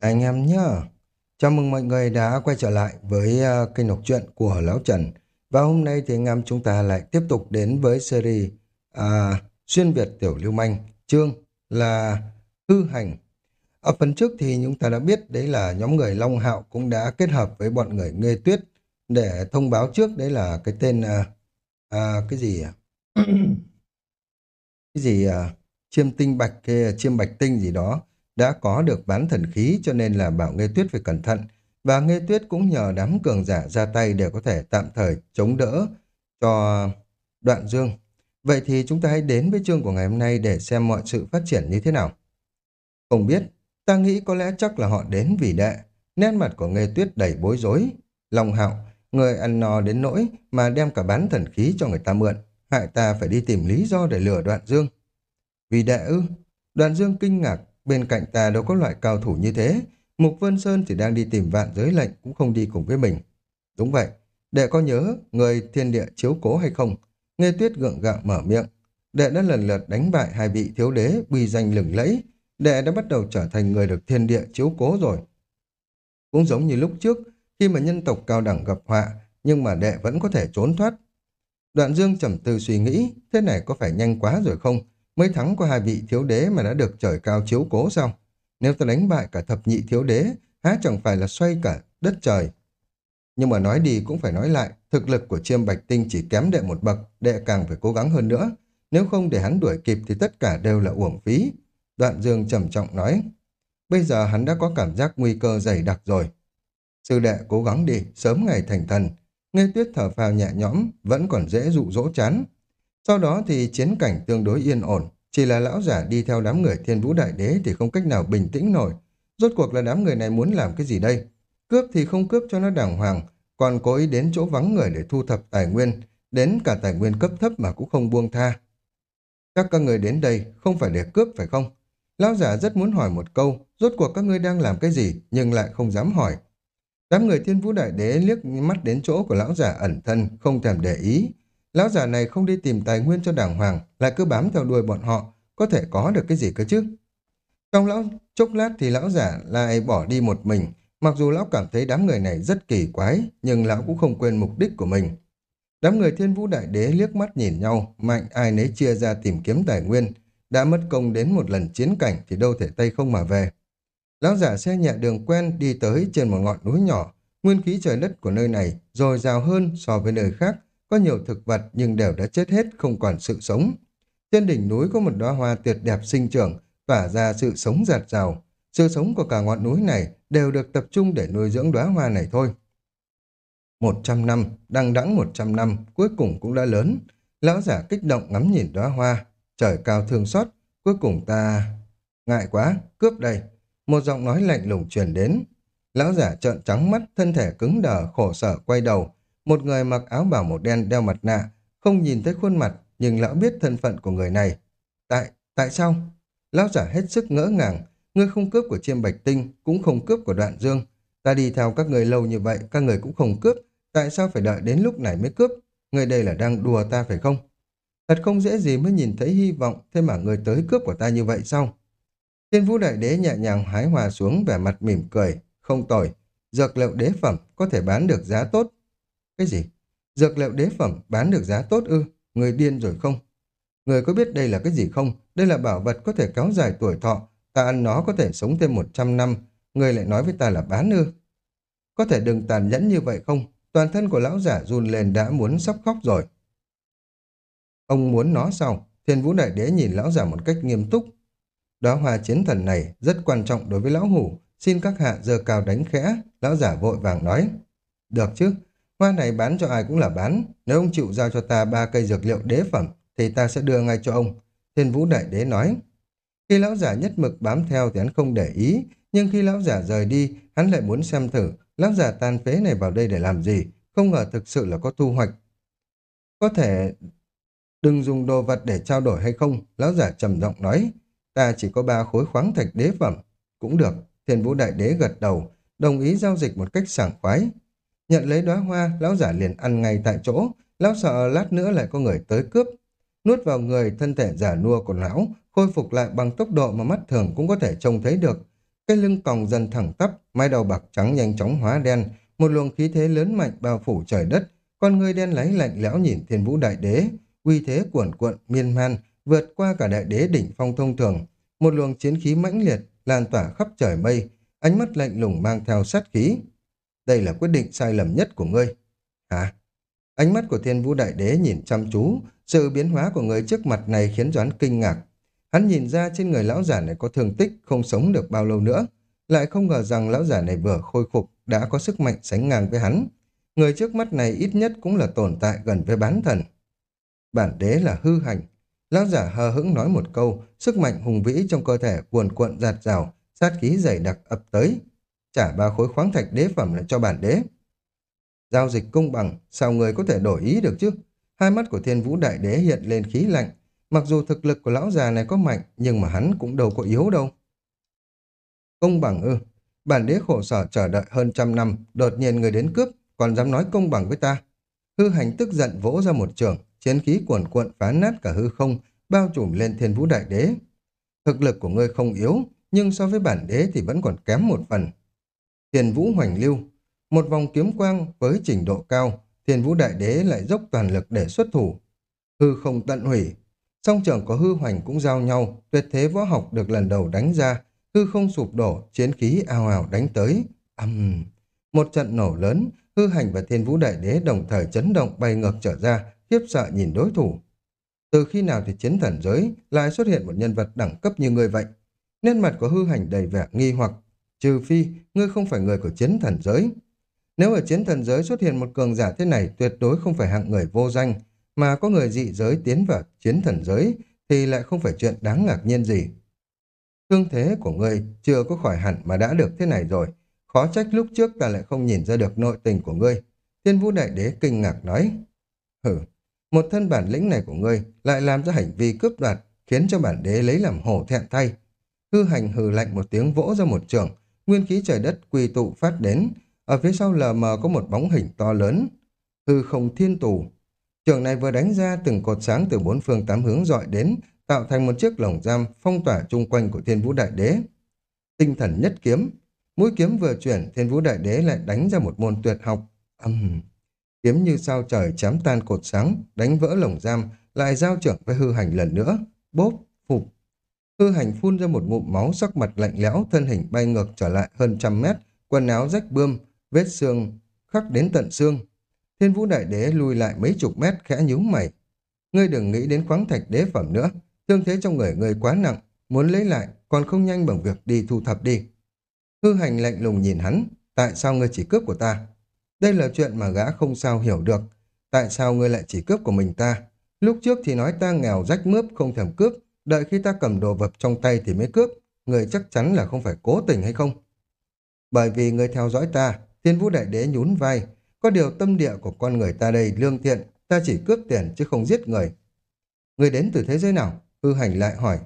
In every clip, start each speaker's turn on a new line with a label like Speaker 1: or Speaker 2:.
Speaker 1: Anh em nhá. Chào mừng mọi người đã quay trở lại với uh, kênh đọc truyện của Lão Trần. Và hôm nay thì anh em chúng ta lại tiếp tục đến với series uh, Xuyên Việt Tiểu Lưu Manh. Chương là Hư Hành. Ở phần trước thì chúng ta đã biết đấy là nhóm người Long Hạo cũng đã kết hợp với bọn người Nghê Tuyết để thông báo trước đấy là cái tên uh, uh, cái gì cái gì uh, chiêm tinh bạch hay chiêm bạch tinh gì đó đã có được bán thần khí cho nên là bảo Nghê Tuyết phải cẩn thận. Và Nghê Tuyết cũng nhờ đám cường giả ra tay để có thể tạm thời chống đỡ cho đoạn dương. Vậy thì chúng ta hãy đến với chương của ngày hôm nay để xem mọi sự phát triển như thế nào. Không biết, ta nghĩ có lẽ chắc là họ đến vì đệ. Nét mặt của Nghê Tuyết đầy bối rối. Lòng hạo, người ăn no đến nỗi mà đem cả bán thần khí cho người ta mượn. Hại ta phải đi tìm lý do để lừa đoạn dương. Vì đệ ư? Đoạn dương kinh ngạc Bên cạnh ta đâu có loại cao thủ như thế. Mục Vân Sơn chỉ đang đi tìm vạn giới lệnh cũng không đi cùng với mình. Đúng vậy. Đệ có nhớ người thiên địa chiếu cố hay không? Nghe tuyết gượng gạo mở miệng. Đệ đã lần lượt đánh bại hai vị thiếu đế uy danh lừng lẫy. Đệ đã bắt đầu trở thành người được thiên địa chiếu cố rồi. Cũng giống như lúc trước, khi mà nhân tộc cao đẳng gặp họa, nhưng mà đệ vẫn có thể trốn thoát. Đoạn dương trầm tư suy nghĩ, thế này có phải nhanh quá rồi không? Mới thắng qua hai vị thiếu đế mà đã được trời cao chiếu cố sao? Nếu ta đánh bại cả thập nhị thiếu đế, há chẳng phải là xoay cả đất trời. Nhưng mà nói đi cũng phải nói lại, thực lực của chiêm bạch tinh chỉ kém đệ một bậc, đệ càng phải cố gắng hơn nữa. Nếu không để hắn đuổi kịp thì tất cả đều là uổng phí. Đoạn dương trầm trọng nói, bây giờ hắn đã có cảm giác nguy cơ dày đặc rồi. Sư đệ cố gắng đi, sớm ngày thành thần. Nghe tuyết thở phào nhẹ nhõm, vẫn còn dễ dụ dỗ chán. Sau đó thì chiến cảnh tương đối yên ổn, chỉ là lão giả đi theo đám người thiên vũ đại đế thì không cách nào bình tĩnh nổi. Rốt cuộc là đám người này muốn làm cái gì đây? Cướp thì không cướp cho nó đàng hoàng, còn cố ý đến chỗ vắng người để thu thập tài nguyên, đến cả tài nguyên cấp thấp mà cũng không buông tha. Các các người đến đây không phải để cướp phải không? Lão giả rất muốn hỏi một câu, rốt cuộc các ngươi đang làm cái gì nhưng lại không dám hỏi. Đám người thiên vũ đại đế liếc mắt đến chỗ của lão giả ẩn thân, không thèm để ý, Lão giả này không đi tìm tài nguyên cho đảng hoàng, lại cứ bám theo đuôi bọn họ, có thể có được cái gì cơ chứ? Trong lão chốc lát thì lão giả lại bỏ đi một mình, mặc dù lão cảm thấy đám người này rất kỳ quái, nhưng lão cũng không quên mục đích của mình. Đám người thiên vũ đại đế liếc mắt nhìn nhau, mạnh ai nấy chia ra tìm kiếm tài nguyên, đã mất công đến một lần chiến cảnh thì đâu thể tay không mà về. Lão giả xe nhẹ đường quen đi tới trên một ngọn núi nhỏ, nguyên khí trời đất của nơi này dồi dào hơn so với nơi khác, có nhiều thực vật nhưng đều đã chết hết, không còn sự sống. Trên đỉnh núi có một đóa hoa tuyệt đẹp sinh trưởng, tỏa ra sự sống giạt rào. Sự sống của cả ngọn núi này đều được tập trung để nuôi dưỡng đóa hoa này thôi. Một trăm năm, đăng đẵng một trăm năm, cuối cùng cũng đã lớn. Lão giả kích động ngắm nhìn đóa hoa, trời cao thương xót, cuối cùng ta... Ngại quá, cướp đây. Một giọng nói lạnh lùng truyền đến. Lão giả trợn trắng mắt, thân thể cứng đờ, khổ sở quay đầu, một người mặc áo bảo màu đen đeo mặt nạ, không nhìn thấy khuôn mặt, nhưng lão biết thân phận của người này. Tại, tại sao? Lão giả hết sức ngỡ ngàng, ngươi không cướp của chiêm bạch tinh, cũng không cướp của đoạn dương. Ta đi theo các người lâu như vậy, các người cũng không cướp, tại sao phải đợi đến lúc này mới cướp? Người đây là đang đùa ta phải không? Thật không dễ gì mới nhìn thấy hy vọng, thế mà người tới cướp của ta như vậy sao? Thiên vũ đại đế nhẹ nhàng hái hòa xuống vẻ mặt mỉm cười, không tồi. Dược liệu đế phẩm có thể bán được giá tốt, cái gì? Dược liệu đế phẩm bán được giá tốt ư? Người điên rồi không? Người có biết đây là cái gì không? Đây là bảo vật có thể kéo dài tuổi thọ. Ta ăn nó có thể sống thêm 100 năm. Người lại nói với ta là bán ư? Có thể đừng tàn nhẫn như vậy không? Toàn thân của lão giả run lên đã muốn sắp khóc rồi. Ông muốn nó sao? Thiên vũ đại đế nhìn lão giả một cách nghiêm túc. Đóa hoa chiến thần này rất quan trọng đối với lão hủ. Xin các hạ giờ cao đánh khẽ. Lão giả vội vàng nói. Được chứ, Hoa này bán cho ai cũng là bán. Nếu ông chịu giao cho ta ba cây dược liệu đế phẩm, thì ta sẽ đưa ngay cho ông. Thiên vũ đại đế nói. Khi lão giả nhất mực bám theo thì hắn không để ý, nhưng khi lão giả rời đi, hắn lại muốn xem thử lão giả tàn phế này vào đây để làm gì, không ngờ thực sự là có thu hoạch. Có thể đừng dùng đồ vật để trao đổi hay không, lão giả trầm giọng nói. Ta chỉ có ba khối khoáng thạch đế phẩm. Cũng được, thiên vũ đại đế gật đầu, đồng ý giao dịch một cách sảng khoái. Nhận lấy đóa hoa, lão giả liền ăn ngay tại chỗ, lão sợ lát nữa lại có người tới cướp. Nuốt vào người, thân thể giả nua của lão, khôi phục lại bằng tốc độ mà mắt thường cũng có thể trông thấy được. Cái lưng còng dần thẳng tắp, mái đầu bạc trắng nhanh chóng hóa đen, một luồng khí thế lớn mạnh bao phủ trời đất, con người đen láy lạnh lẽo nhìn thiên vũ đại đế, uy thế cuồn cuộn miên man, vượt qua cả đại đế đỉnh phong thông thường, một luồng chiến khí mãnh liệt lan tỏa khắp trời mây, ánh mắt lạnh lùng mang theo sát khí. Đây là quyết định sai lầm nhất của ngươi. Hả? Ánh mắt của thiên vũ đại đế nhìn chăm chú, sự biến hóa của người trước mặt này khiến Doãn kinh ngạc. Hắn nhìn ra trên người lão giả này có thương tích, không sống được bao lâu nữa. Lại không ngờ rằng lão giả này vừa khôi phục, đã có sức mạnh sánh ngang với hắn. Người trước mắt này ít nhất cũng là tồn tại gần với bán thần. Bản đế là hư hành. Lão giả hờ hững nói một câu, sức mạnh hùng vĩ trong cơ thể cuồn cuộn giạt rào, sát khí dày đặc ập tới. Trả ba khối khoáng thạch đế phẩm lại cho bản đế. Giao dịch công bằng, sao người có thể đổi ý được chứ? Hai mắt của thiên vũ đại đế hiện lên khí lạnh. Mặc dù thực lực của lão già này có mạnh, nhưng mà hắn cũng đâu có yếu đâu. Công bằng ư? Bản đế khổ sở chờ đợi hơn trăm năm, đột nhiên người đến cướp, còn dám nói công bằng với ta. Hư hành tức giận vỗ ra một trường, chiến khí cuồn cuộn phá nát cả hư không, bao trùm lên thiên vũ đại đế. Thực lực của ngươi không yếu, nhưng so với bản đế thì vẫn còn kém một phần. Thiên vũ hoành lưu, một vòng kiếm quang với trình độ cao, thiên vũ đại đế lại dốc toàn lực để xuất thủ. Hư không tận hủy, song trường có hư hoành cũng giao nhau, tuyệt thế võ học được lần đầu đánh ra, hư không sụp đổ, chiến khí ào ào đánh tới. Âm... Uhm. Một trận nổ lớn, hư hành và thiên vũ đại đế đồng thời chấn động bay ngược trở ra, khiếp sợ nhìn đối thủ. Từ khi nào thì chiến thần giới lại xuất hiện một nhân vật đẳng cấp như người vậy? Nên mặt của hư hành đầy vẻ nghi hoặc, trừ phi ngươi không phải người của chiến thần giới. Nếu ở chiến thần giới xuất hiện một cường giả thế này tuyệt đối không phải hạng người vô danh, mà có người dị giới tiến vào chiến thần giới thì lại không phải chuyện đáng ngạc nhiên gì. Thương thế của ngươi chưa có khỏi hẳn mà đã được thế này rồi, Khó trách lúc trước ta lại không nhìn ra được nội tình của ngươi. Thiên vũ đại đế kinh ngạc nói. Hử, một thân bản lĩnh này của ngươi lại làm ra hành vi cướp đoạt, khiến cho bản đế lấy làm hổ thẹn thay. Hư hành hừ lạnh một tiếng vỗ ra một trường, nguyên khí trời đất quy tụ phát đến. Ở phía sau lờ mờ có một bóng hình to lớn. Hư không thiên tù. Trường này vừa đánh ra từng cột sáng từ bốn phương tám hướng dọi đến, tạo thành một chiếc lồng giam phong tỏa chung quanh của thiên vũ đại đế. Tinh thần nhất kiếm, Mũi kiếm vừa chuyển, thiên vũ đại đế lại đánh ra một môn tuyệt học. Âm! Uhm. Kiếm như sao trời chém tan cột sáng, đánh vỡ lồng giam, lại giao trưởng với hư hành lần nữa. Bốp! Phục! Hư hành phun ra một ngụm máu sắc mặt lạnh lẽo, thân hình bay ngược trở lại hơn trăm mét, quần áo rách bươm, vết xương khắc đến tận xương. Thiên vũ đại đế lùi lại mấy chục mét khẽ nhíu mày. Ngươi đừng nghĩ đến khoáng thạch đế phẩm nữa, thương thế trong người ngươi quá nặng, muốn lấy lại còn không nhanh bằng việc đi thu thập đi. Hư hành lạnh lùng nhìn hắn, tại sao ngươi chỉ cướp của ta? Đây là chuyện mà gã không sao hiểu được. Tại sao ngươi lại chỉ cướp của mình ta? Lúc trước thì nói ta nghèo rách mướp không thèm cướp, đợi khi ta cầm đồ vật trong tay thì mới cướp. Người chắc chắn là không phải cố tình hay không? Bởi vì người theo dõi ta, thiên vũ đại đế nhún vai. Có điều tâm địa của con người ta đây lương thiện, ta chỉ cướp tiền chứ không giết người. Người đến từ thế giới nào? Hư hành lại hỏi.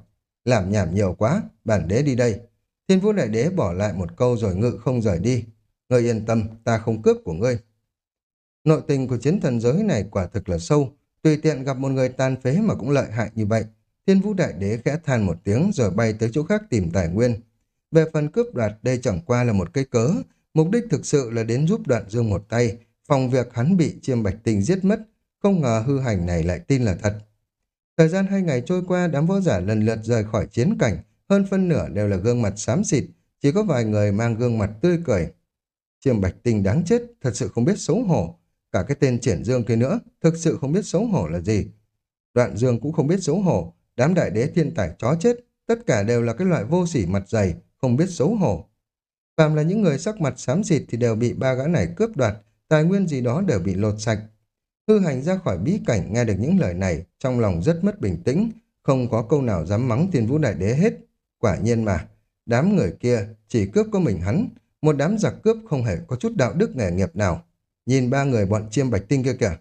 Speaker 1: Làm nhảm nhiều quá, bản đế đi đây. Thiên vũ đại đế bỏ lại một câu rồi ngự không rời đi. Ngươi yên tâm, ta không cướp của ngươi. Nội tình của chiến thần giới này quả thực là sâu. Tùy tiện gặp một người tàn phế mà cũng lợi hại như vậy. Thiên vũ đại đế khẽ than một tiếng rồi bay tới chỗ khác tìm tài nguyên. Về phần cướp đoạt đây chẳng qua là một cái cớ. Mục đích thực sự là đến giúp đoạn dương một tay, phòng việc hắn bị chiêm bạch Tinh giết mất. Không ngờ hư hành này lại tin là thật. Thời gian hai ngày trôi qua, đám võ giả lần lượt rời khỏi chiến cảnh, hơn phân nửa đều là gương mặt xám xịt, chỉ có vài người mang gương mặt tươi cười. Chiêm Bạch Tinh đáng chết, thật sự không biết xấu hổ. Cả cái tên triển dương kia nữa, thực sự không biết xấu hổ là gì. Đoạn dương cũng không biết xấu hổ, đám đại đế thiên tài chó chết, tất cả đều là cái loại vô sỉ mặt dày, không biết xấu hổ. Phàm là những người sắc mặt xám xịt thì đều bị ba gã này cướp đoạt, tài nguyên gì đó đều bị lột sạch. Hư hành ra khỏi bí cảnh nghe được những lời này, trong lòng rất mất bình tĩnh, không có câu nào dám mắng thiên vũ đại đế hết. Quả nhiên mà, đám người kia chỉ cướp có mình hắn, một đám giặc cướp không hề có chút đạo đức nghề nghiệp nào. Nhìn ba người bọn chiêm bạch tinh kia kìa.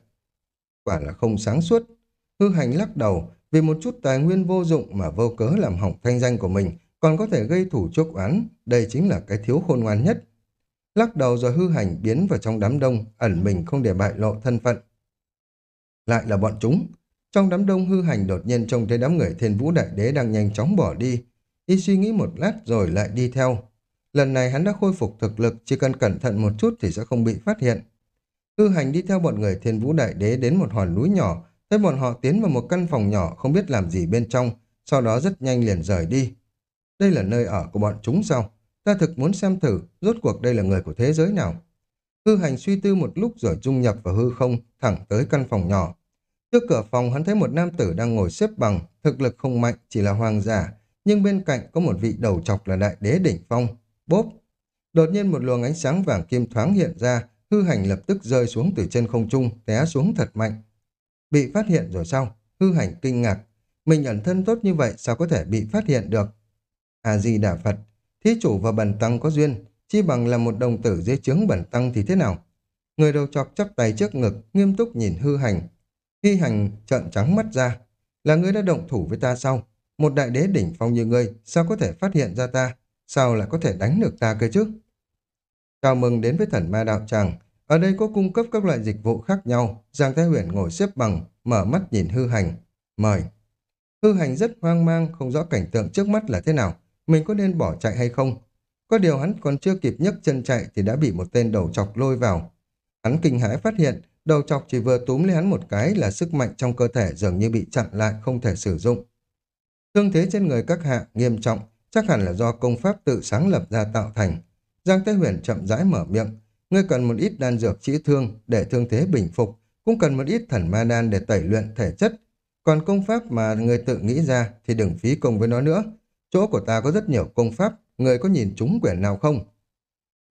Speaker 1: Quả là không sáng suốt. Hư hành lắc đầu, vì một chút tài nguyên vô dụng mà vô cớ làm hỏng thanh danh của mình, còn có thể gây thủ chuốc oán, đây chính là cái thiếu khôn ngoan nhất. Lắc đầu rồi hư hành biến vào trong đám đông, ẩn mình không để bại lộ thân phận. Lại là bọn chúng. Trong đám đông hư hành đột nhiên trông thấy đám người thiên vũ đại đế đang nhanh chóng bỏ đi, Y suy nghĩ một lát rồi lại đi theo. Lần này hắn đã khôi phục thực lực, chỉ cần cẩn thận một chút thì sẽ không bị phát hiện. Hư hành đi theo bọn người thiên vũ đại đế đến một hòn núi nhỏ, thấy bọn họ tiến vào một căn phòng nhỏ không biết làm gì bên trong, sau đó rất nhanh liền rời đi. Đây là nơi ở của bọn chúng sao? Ta thực muốn xem thử, rốt cuộc đây là người của thế giới nào? Hư hành suy tư một lúc rồi dung nhập vào hư không, thẳng tới căn phòng nhỏ. Trước cửa phòng hắn thấy một nam tử đang ngồi xếp bằng, thực lực không mạnh, chỉ là hoàng giả, nhưng bên cạnh có một vị đầu chọc là đại đế đỉnh phong. Bốp! Đột nhiên một luồng ánh sáng vàng kim thoáng hiện ra, hư hành lập tức rơi xuống từ trên không trung, té xuống thật mạnh. Bị phát hiện rồi sao? Hư hành kinh ngạc. Mình ẩn thân tốt như vậy sao có thể bị phát hiện được? A-di-đà Phật, thí chủ và bần tăng có duyên, chi bằng là một đồng tử dưới trướng bần tăng thì thế nào? Người đầu chọc chắp tay trước ngực, nghiêm túc nhìn hư hành. Hy hành trợn trắng mắt ra. Là người đã động thủ với ta sao? Một đại đế đỉnh phong như ngươi, sao có thể phát hiện ra ta? Sao lại có thể đánh được ta cơ chứ? Chào mừng đến với thần ma đạo tràng. Ở đây có cung cấp các loại dịch vụ khác nhau. Giang Thái Huyền ngồi xếp bằng, mở mắt nhìn hư hành. Mời. Hư hành rất hoang mang, không rõ cảnh tượng trước mắt là thế nào. Mình có nên bỏ chạy hay không? Có điều hắn còn chưa kịp nhấc chân chạy thì đã bị một tên đầu chọc lôi vào. Hắn kinh hãi phát hiện, đầu chọc chỉ vừa túm lấy hắn một cái là sức mạnh trong cơ thể dường như bị chặn lại không thể sử dụng. Thương thế trên người các hạ nghiêm trọng, chắc hẳn là do công pháp tự sáng lập ra tạo thành. Giang Tế Huyền chậm rãi mở miệng, ngươi cần một ít đan dược chữa thương để thương thế bình phục, cũng cần một ít thần ma đan để tẩy luyện thể chất. Còn công pháp mà người tự nghĩ ra thì đừng phí công với nó nữa. Chỗ của ta có rất nhiều công pháp, người có nhìn chúng quyển nào không?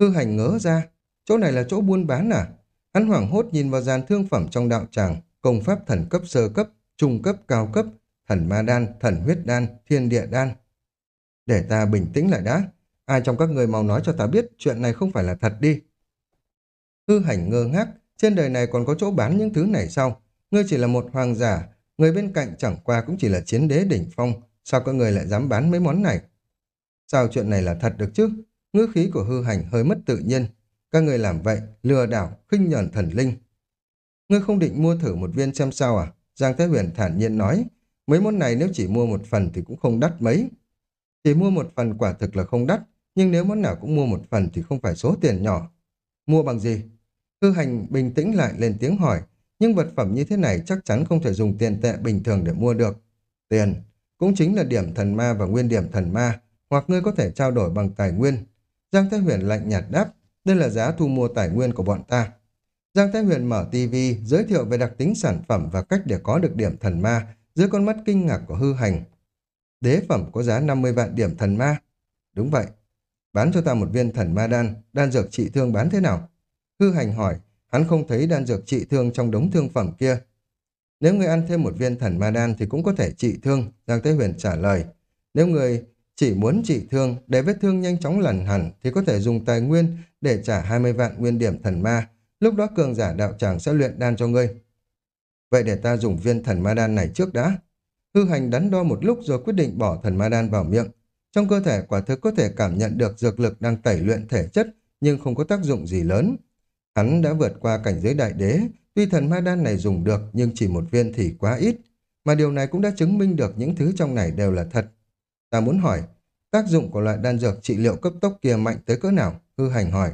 Speaker 1: Hư hành ngớ ra, chỗ này là chỗ buôn bán à? Hắn hoảng hốt nhìn vào dàn thương phẩm trong đạo tràng, công pháp thần cấp sơ cấp, trung cấp cao cấp, thần ma đan, thần huyết đan, thiên địa đan. Để ta bình tĩnh lại đã, ai trong các người mau nói cho ta biết chuyện này không phải là thật đi. Hư hành ngơ ngác, trên đời này còn có chỗ bán những thứ này sao? Ngươi chỉ là một hoàng giả, người bên cạnh chẳng qua cũng chỉ là chiến đế đỉnh phong, sao các người lại dám bán mấy món này? Sao chuyện này là thật được chứ? Ngữ khí của hư hành hơi mất tự nhiên. Các người làm vậy, lừa đảo, khinh nhờn thần linh. Ngươi không định mua thử một viên xem sao à? Giang Thế Huyền thản nhiên nói, mấy món này nếu chỉ mua một phần thì cũng không đắt mấy. Chỉ mua một phần quả thực là không đắt, nhưng nếu món nào cũng mua một phần thì không phải số tiền nhỏ. Mua bằng gì? Hư hành bình tĩnh lại lên tiếng hỏi, nhưng vật phẩm như thế này chắc chắn không thể dùng tiền tệ bình thường để mua được. Tiền, cũng chính là điểm thần ma và nguyên điểm thần ma, hoặc ngươi có thể trao đổi bằng tài nguyên. Giang Thái Huyền lạnh nhạt đáp, đây là giá thu mua tài nguyên của bọn ta. Giang Thái Huyền mở TV, giới thiệu về đặc tính sản phẩm và cách để có được điểm thần ma, dưới con mắt kinh ngạc của hư hành. Đế phẩm có giá 50 vạn điểm thần ma. Đúng vậy. Bán cho ta một viên thần ma đan, đan dược trị thương bán thế nào? Hư hành hỏi, hắn không thấy đan dược trị thương trong đống thương phẩm kia. Nếu người ăn thêm một viên thần ma đan thì cũng có thể trị thương, Giang Thế Huyền trả lời. Nếu người chỉ muốn trị thương, để vết thương nhanh chóng lành hẳn thì có thể dùng tài nguyên để trả 20 vạn nguyên điểm thần ma. Lúc đó cường giả đạo tràng sẽ luyện đan cho ngươi. Vậy để ta dùng viên thần ma đan này trước đã. Hư hành đắn đo một lúc rồi quyết định bỏ thần ma đan vào miệng. Trong cơ thể quả thực có thể cảm nhận được dược lực đang tẩy luyện thể chất nhưng không có tác dụng gì lớn. Hắn đã vượt qua cảnh giới đại đế, tuy thần ma đan này dùng được nhưng chỉ một viên thì quá ít. Mà điều này cũng đã chứng minh được những thứ trong này đều là thật. Ta muốn hỏi, tác dụng của loại đan dược trị liệu cấp tốc kia mạnh tới cỡ nào? Hư hành hỏi.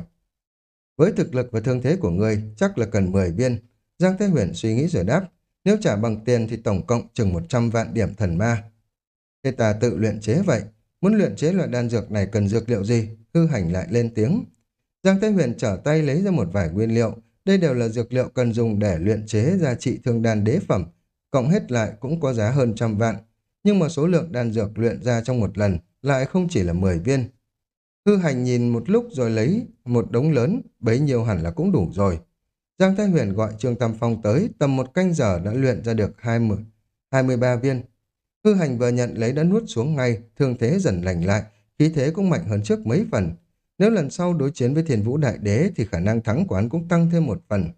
Speaker 1: Với thực lực và thương thế của ngươi, chắc là cần 10 viên. Giang Thế Huyền suy nghĩ rồi đáp. Nếu trả bằng tiền thì tổng cộng chừng 100 vạn điểm thần ma. Thế ta tự luyện chế vậy. Muốn luyện chế loại đan dược này cần dược liệu gì? Hư hành lại lên tiếng. Giang Thế Huyền trở tay lấy ra một vài nguyên liệu. Đây đều là dược liệu cần dùng để luyện chế ra trị thương đan đế phẩm. Cộng hết lại cũng có giá hơn trăm vạn. Nhưng mà số lượng đan dược luyện ra trong một lần lại không chỉ là 10 viên. Hư hành nhìn một lúc rồi lấy một đống lớn, bấy nhiêu hẳn là cũng đủ rồi. Giang Thái Huyền gọi Trương Tam Phong tới, tầm một canh giờ đã luyện ra được 20, 23 viên. Hư hành vừa nhận lấy đã nuốt xuống ngay, thương thế dần lành lại, khí thế cũng mạnh hơn trước mấy phần. Nếu lần sau đối chiến với thiền vũ đại đế thì khả năng thắng của hắn cũng tăng thêm một phần.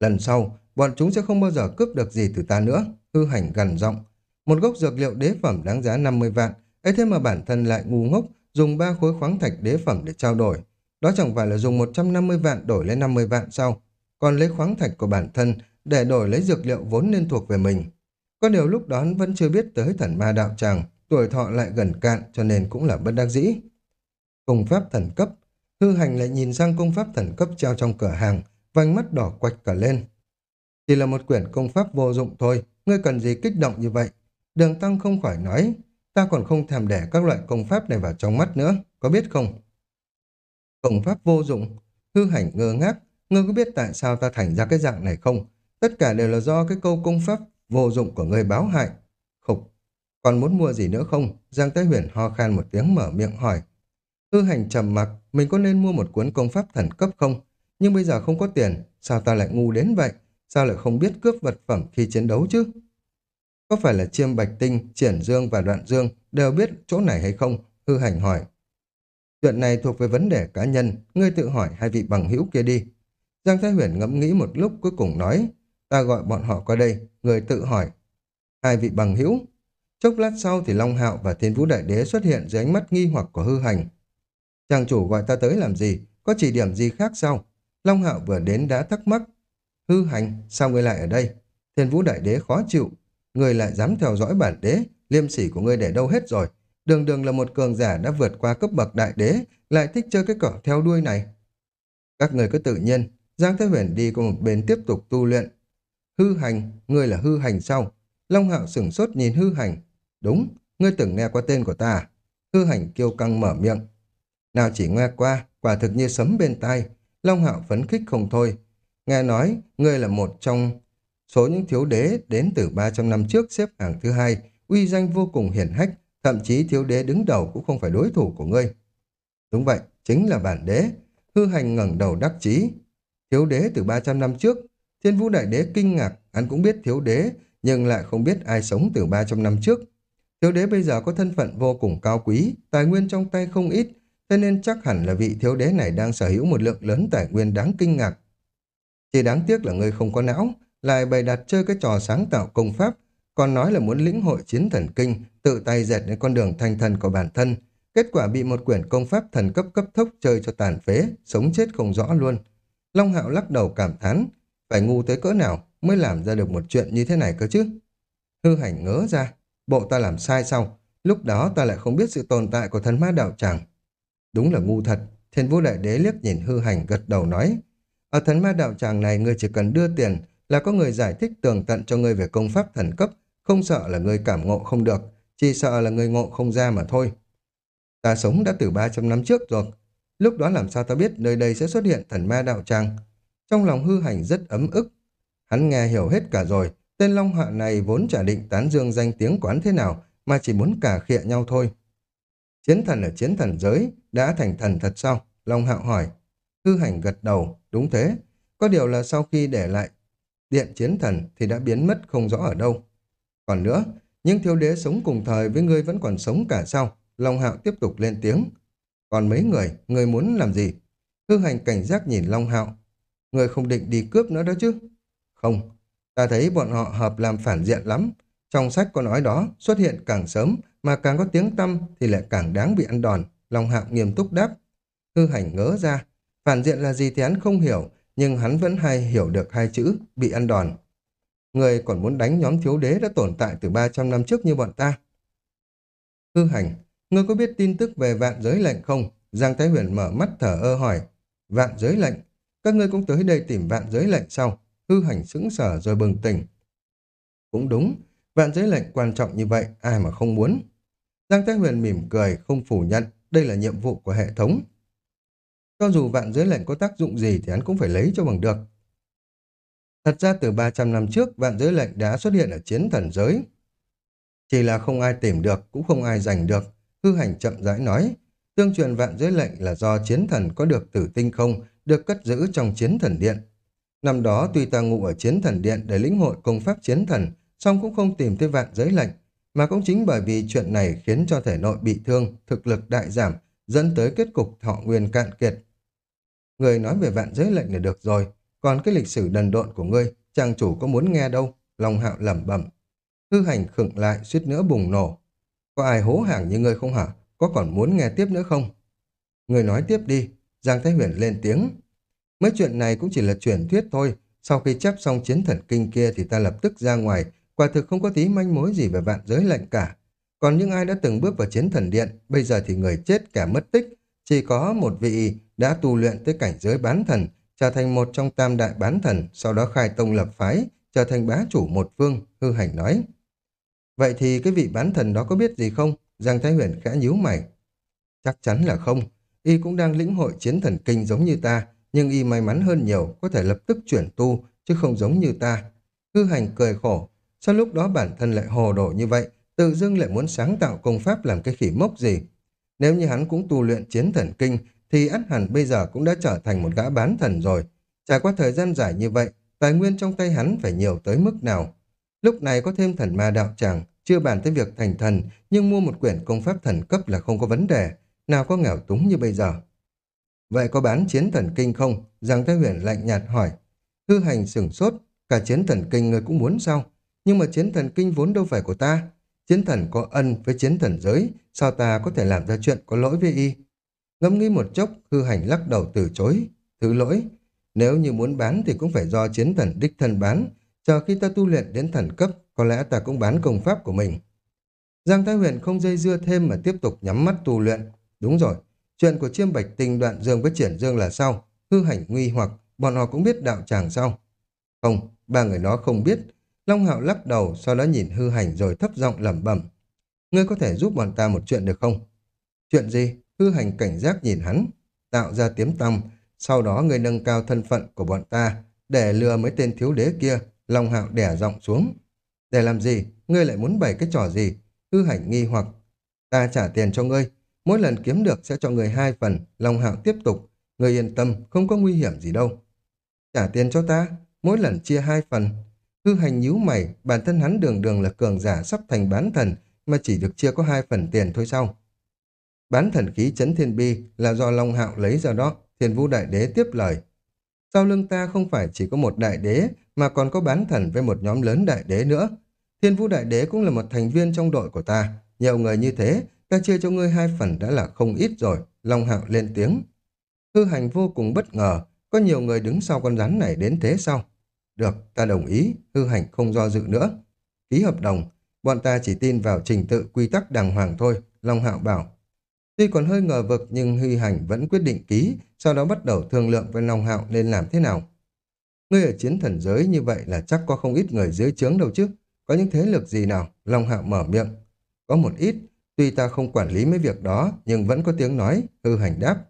Speaker 1: Lần sau, bọn chúng sẽ không bao giờ cướp được gì từ ta nữa, hư hành gần giọng. Một gốc dược liệu đế phẩm đáng giá 50 vạn, ấy thế mà bản thân lại ngu ngốc, dùng ba khối khoáng thạch đế phẩm để trao đổi. Đó chẳng phải là dùng 150 vạn đổi lấy 50 vạn sao? Còn lấy khoáng thạch của bản thân để đổi lấy dược liệu vốn nên thuộc về mình. Có điều lúc đó vẫn chưa biết tới thần ma đạo tràng, tuổi thọ lại gần cạn cho nên cũng là bất đắc dĩ. Công pháp thần cấp. Hư hành lại nhìn sang công pháp thần cấp treo trong cửa hàng, vành mắt đỏ quạch cả lên. Chỉ là một quyển công pháp vô dụng thôi, ngươi cần gì kích động như vậy? Đường Tăng không khỏi nói, ta còn không thèm để các loại công pháp này vào trong mắt nữa, có biết không? Công pháp vô dụng, hư hành ngơ ngác, ngươi có biết tại sao ta thành ra cái dạng này không? Tất cả đều là do cái câu công pháp vô dụng của người báo hại. Khục, còn muốn mua gì nữa không? Giang Thái Huyền ho khan một tiếng mở miệng hỏi. Hư hành trầm mặc, mình có nên mua một cuốn công pháp thần cấp không? Nhưng bây giờ không có tiền, sao ta lại ngu đến vậy? Sao lại không biết cướp vật phẩm khi chiến đấu chứ? Có phải là chiêm bạch tinh, triển dương và đoạn dương đều biết chỗ này hay không? Hư hành hỏi. Chuyện này thuộc về vấn đề cá nhân, ngươi tự hỏi hai vị bằng hữu kia đi. Giang Thái Huyền ngẫm nghĩ một lúc cuối cùng nói, ta gọi bọn họ qua đây, người tự hỏi. Hai vị bằng hữu. Chốc lát sau thì Long Hạo và Thiên Vũ Đại Đế xuất hiện dưới ánh mắt nghi hoặc của hư hành. Chàng chủ gọi ta tới làm gì? Có chỉ điểm gì khác sao? Long Hạo vừa đến đã thắc mắc. Hư hành, sao ngươi lại ở đây? Thiên Vũ Đại Đế khó chịu. Ngươi lại dám theo dõi bản đế, liêm sỉ của ngươi để đâu hết rồi? Đường đường là một cường giả đã vượt qua cấp bậc đại đế, lại thích chơi cái cỏ theo đuôi này. Các người cứ tự nhiên, Giang Thế Huyền đi qua một bên tiếp tục tu luyện. Hư hành, ngươi là hư hành sao? Long Hạo sửng sốt nhìn hư hành. Đúng, ngươi từng nghe qua tên của ta? Hư hành kiêu căng mở miệng. Nào chỉ nghe qua, quả thực như sấm bên tai. Long Hạo phấn khích không thôi. Nghe nói, ngươi là một trong số những thiếu đế đến từ 300 năm trước xếp hàng thứ hai, uy danh vô cùng hiển hách, thậm chí thiếu đế đứng đầu cũng không phải đối thủ của ngươi. Đúng vậy, chính là bản đế. Hư hành ngẩng đầu đắc chí. Thiếu đế từ 300 năm trước, thiên vũ đại đế kinh ngạc, anh cũng biết thiếu đế, nhưng lại không biết ai sống từ 300 năm trước. Thiếu đế bây giờ có thân phận vô cùng cao quý, tài nguyên trong tay không ít, thế nên chắc hẳn là vị thiếu đế này đang sở hữu một lượng lớn tài nguyên đáng kinh ngạc. Chỉ đáng tiếc là ngươi không có não, lại bày đặt chơi cái trò sáng tạo công pháp, còn nói là muốn lĩnh hội chiến thần kinh, tự tay dệt lên con đường thanh thần của bản thân. Kết quả bị một quyển công pháp thần cấp cấp thốc chơi cho tàn phế, sống chết không rõ luôn. Long Hạo lắc đầu cảm thán, phải ngu tới cỡ nào mới làm ra được một chuyện như thế này cơ chứ. Hư hành ngớ ra, bộ ta làm sai sao? Lúc đó ta lại không biết sự tồn tại của thần ma đạo tràng. Đúng là ngu thật, thiên vũ đại đế liếc nhìn hư hành gật đầu nói. Ở thần ma đạo tràng này ngươi chỉ cần đưa tiền là có người giải thích tường tận cho ngươi về công pháp thần cấp, không sợ là ngươi cảm ngộ không được, chỉ sợ là ngươi ngộ không ra mà thôi. Ta sống đã từ 300 năm trước rồi, lúc đó làm sao ta biết nơi đây sẽ xuất hiện thần ma đạo tràng. Trong lòng hư hành rất ấm ức. Hắn nghe hiểu hết cả rồi, tên Long Họa này vốn chả định tán dương danh tiếng quán thế nào, mà chỉ muốn cả khịa nhau thôi. Chiến thần ở chiến thần giới đã thành thần thật sao? Long Hạo hỏi. Hư hành gật đầu, đúng thế. Có điều là sau khi để lại điện chiến thần thì đã biến mất không rõ ở đâu. Còn nữa, những thiếu đế sống cùng thời với ngươi vẫn còn sống cả sao? Long Hạo tiếp tục lên tiếng. Còn mấy người, người muốn làm gì? Hư hành cảnh giác nhìn Long Hạo. Người không định đi cướp nữa đó chứ? Không, ta thấy bọn họ hợp làm phản diện lắm. Trong sách có nói đó, xuất hiện càng sớm mà càng có tiếng tâm thì lại càng đáng bị ăn đòn. Long Hạo nghiêm túc đáp. Hư hành ngớ ra, phản diện là gì thì hắn không hiểu, nhưng hắn vẫn hay hiểu được hai chữ, bị ăn đòn. Người còn muốn đánh nhóm thiếu đế đã tồn tại từ 300 năm trước như bọn ta. Hư hành, ngươi có biết tin tức về vạn giới lệnh không? Giang Thái Huyền mở mắt thở ơ hỏi. Vạn giới lệnh? Các ngươi cũng tới đây tìm vạn giới lệnh sau Hư hành sững sờ rồi bừng tỉnh. Cũng đúng, vạn giới lệnh quan trọng như vậy, ai mà không muốn. Giang Thái Huyền mỉm cười, không phủ nhận, đây là nhiệm vụ của hệ thống. Cho dù vạn giới lệnh có tác dụng gì thì hắn cũng phải lấy cho bằng được. Thật ra từ 300 năm trước, vạn giới lệnh đã xuất hiện ở chiến thần giới. Chỉ là không ai tìm được, cũng không ai giành được. Hư hành chậm rãi nói, tương truyền vạn giới lệnh là do chiến thần có được tử tinh không, được cất giữ trong chiến thần điện. Năm đó tuy ta ngụ ở chiến thần điện để lĩnh hội công pháp chiến thần, song cũng không tìm thấy vạn giới lệnh, mà cũng chính bởi vì chuyện này khiến cho thể nội bị thương, thực lực đại giảm, dẫn tới kết cục thọ nguyên cạn kiệt. Người nói về vạn giới lệnh là được rồi, còn cái lịch sử đần độn của ngươi, chàng chủ có muốn nghe đâu, lòng Hạo lẩm bẩm. Hư hành khựng lại, suýt nữa bùng nổ. Có ai hố hàng như ngươi không hả? Có còn muốn nghe tiếp nữa không? Người nói tiếp đi, Giang Thái Huyền lên tiếng. Mấy chuyện này cũng chỉ là truyền thuyết thôi, sau khi chép xong chiến thần kinh kia thì ta lập tức ra ngoài, quả thực không có tí manh mối gì về vạn giới lệnh cả. Còn những ai đã từng bước vào chiến thần điện, bây giờ thì người chết kẻ mất tích, Chỉ có một vị đã tu luyện tới cảnh giới bán thần, trở thành một trong tam đại bán thần, sau đó khai tông lập phái, trở thành bá chủ một phương. hư hành nói. Vậy thì cái vị bán thần đó có biết gì không? Giang Thái Huyền khẽ nhíu mày. Chắc chắn là không. Y cũng đang lĩnh hội chiến thần kinh giống như ta, nhưng Y may mắn hơn nhiều, có thể lập tức chuyển tu, chứ không giống như ta. Hư hành cười khổ. Sao lúc đó bản thân lại hồ đồ như vậy, tự dưng lại muốn sáng tạo công pháp làm cái khỉ mốc gì? Nếu như hắn cũng tu luyện chiến thần kinh, thì ắt hẳn bây giờ cũng đã trở thành một gã bán thần rồi. Trải qua thời gian dài như vậy, tài nguyên trong tay hắn phải nhiều tới mức nào. Lúc này có thêm thần ma đạo tràng, chưa bàn tới việc thành thần, nhưng mua một quyển công pháp thần cấp là không có vấn đề, nào có nghèo túng như bây giờ. Vậy có bán chiến thần kinh không? Giang Thái Huyền lạnh nhạt hỏi. Hư hành sửng sốt, cả chiến thần kinh người cũng muốn sao? Nhưng mà chiến thần kinh vốn đâu phải của ta. Chiến thần có ân với chiến thần giới, sao ta có thể làm ra chuyện có lỗi với y? Ngẫm nghĩ một chốc, hư hành lắc đầu từ chối. Thứ lỗi, nếu như muốn bán thì cũng phải do chiến thần đích thân bán. Chờ khi ta tu luyện đến thần cấp, có lẽ ta cũng bán công pháp của mình. Giang Thái Huyền không dây dưa thêm mà tiếp tục nhắm mắt tu luyện. Đúng rồi, chuyện của chiêm bạch tình đoạn dương với triển dương là sao? Hư hành nguy hoặc, bọn họ cũng biết đạo tràng sao? Không, ba người đó không biết. Long Hạo lắc đầu, sau đó nhìn hư hành rồi thấp giọng lẩm bẩm. Ngươi có thể giúp bọn ta một chuyện được không? Chuyện gì? Hư hành cảnh giác nhìn hắn, tạo ra tiếng tăm, sau đó ngươi nâng cao thân phận của bọn ta, để lừa mấy tên thiếu đế kia, Long Hạo đẻ giọng xuống. Để làm gì? Ngươi lại muốn bày cái trò gì? Hư hành nghi hoặc. Ta trả tiền cho ngươi, mỗi lần kiếm được sẽ cho người hai phần, Long Hạo tiếp tục. người yên tâm, không có nguy hiểm gì đâu. Trả tiền cho ta, mỗi lần chia hai phần. Hư hành nhíu mày, bản thân hắn đường đường là cường giả sắp thành bán thần, mà chỉ được chia có hai phần tiền thôi sao? Bán thần khí chấn thiên bi là do Long Hạo lấy ra đó, thiên vũ đại đế tiếp lời. Sau lưng ta không phải chỉ có một đại đế, mà còn có bán thần với một nhóm lớn đại đế nữa. Thiên vũ đại đế cũng là một thành viên trong đội của ta. Nhiều người như thế, ta chia cho ngươi hai phần đã là không ít rồi. Long Hạo lên tiếng. Hư hành vô cùng bất ngờ, có nhiều người đứng sau con rắn này đến thế sao? Được, ta đồng ý, hư hành không do dự nữa. Ký hợp đồng, bọn ta chỉ tin vào trình tự quy tắc đàng hoàng thôi, Long Hạo bảo. Tuy còn hơi ngờ vực nhưng Huy Hành vẫn quyết định ký, sau đó bắt đầu thương lượng với Long Hạo nên làm thế nào. Ngươi ở chiến thần giới như vậy là chắc có không ít người dưới trướng đâu chứ. Có những thế lực gì nào? Long Hạo mở miệng. Có một ít, tuy ta không quản lý mấy việc đó, nhưng vẫn có tiếng nói, hư hành đáp.